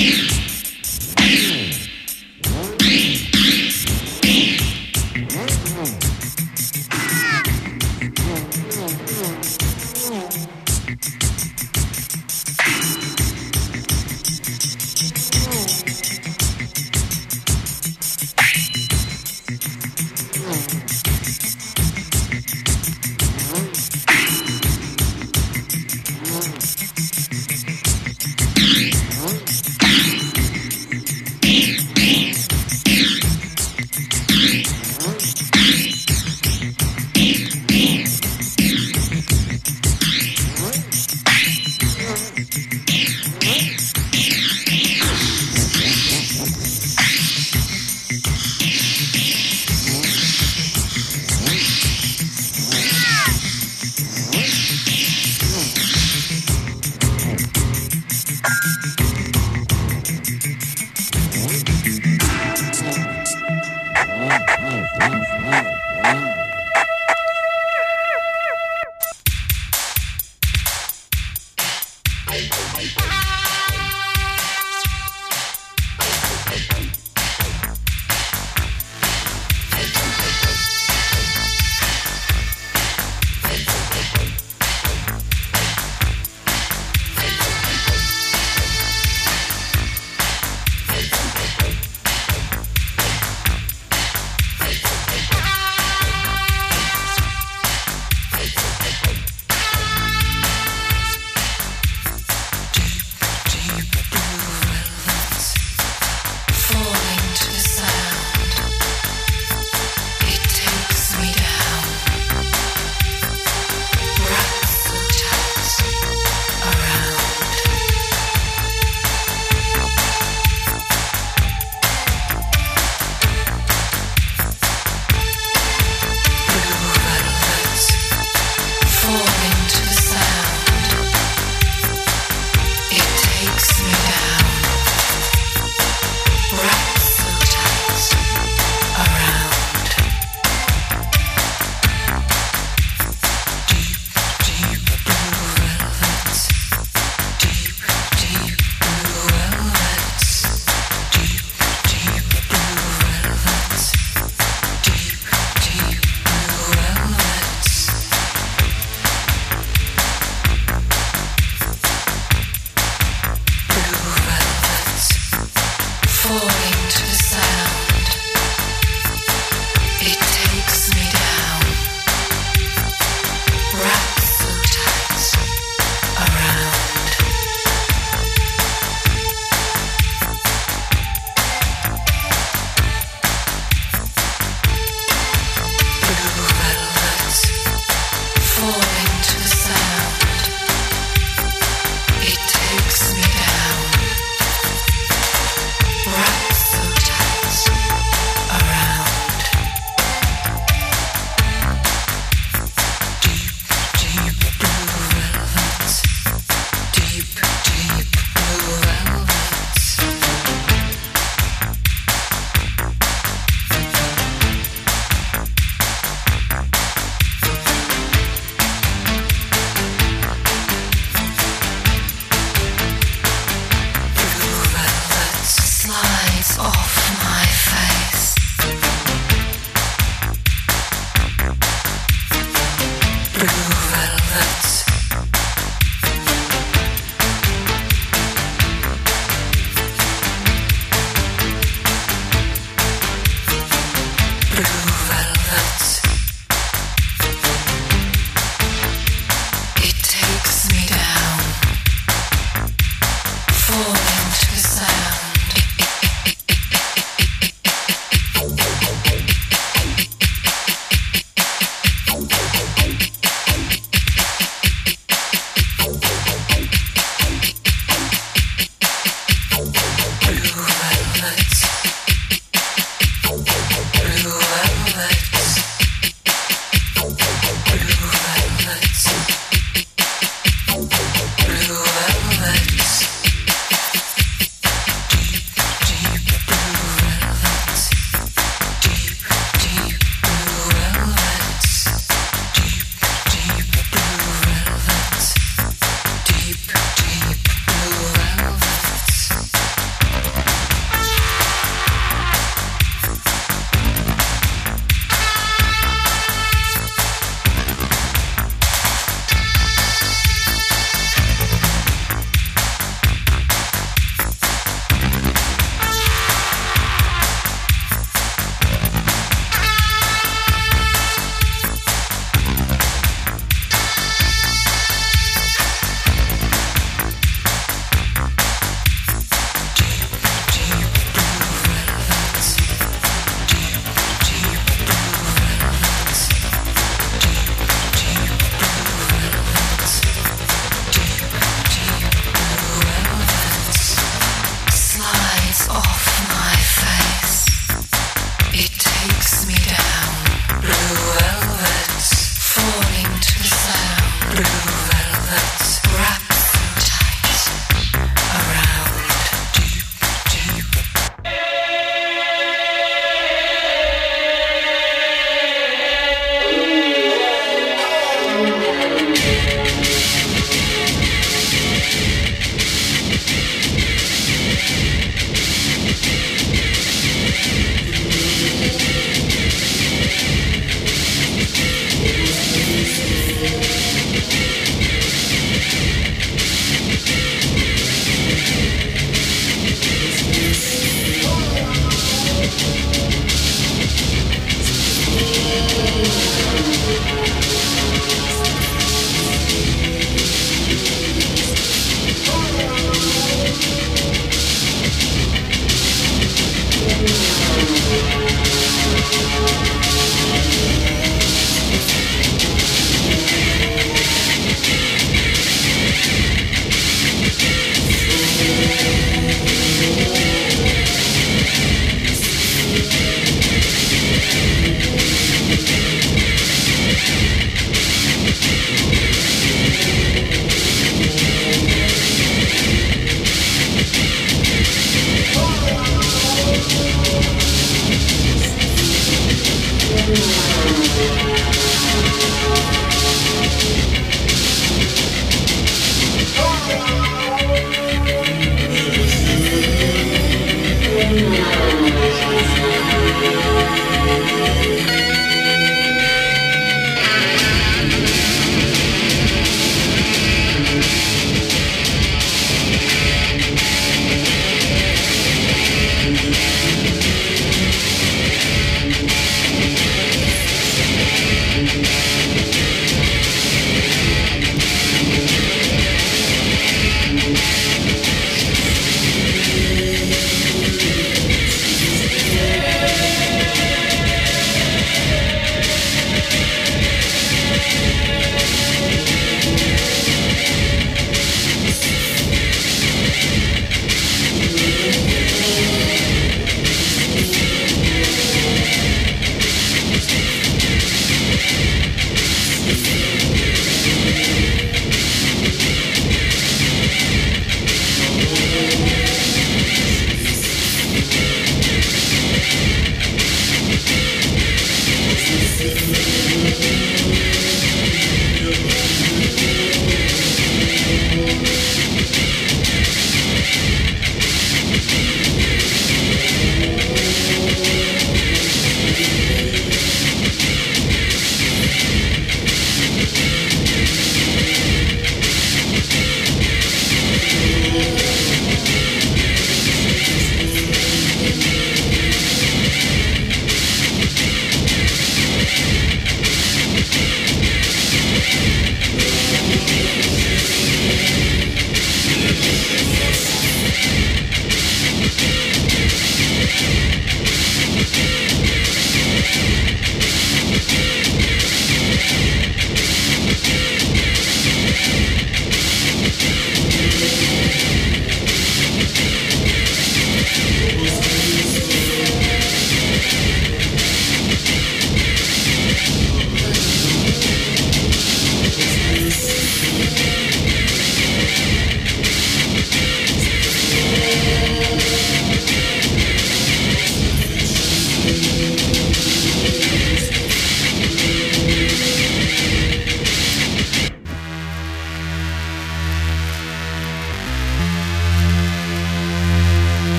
Yeah.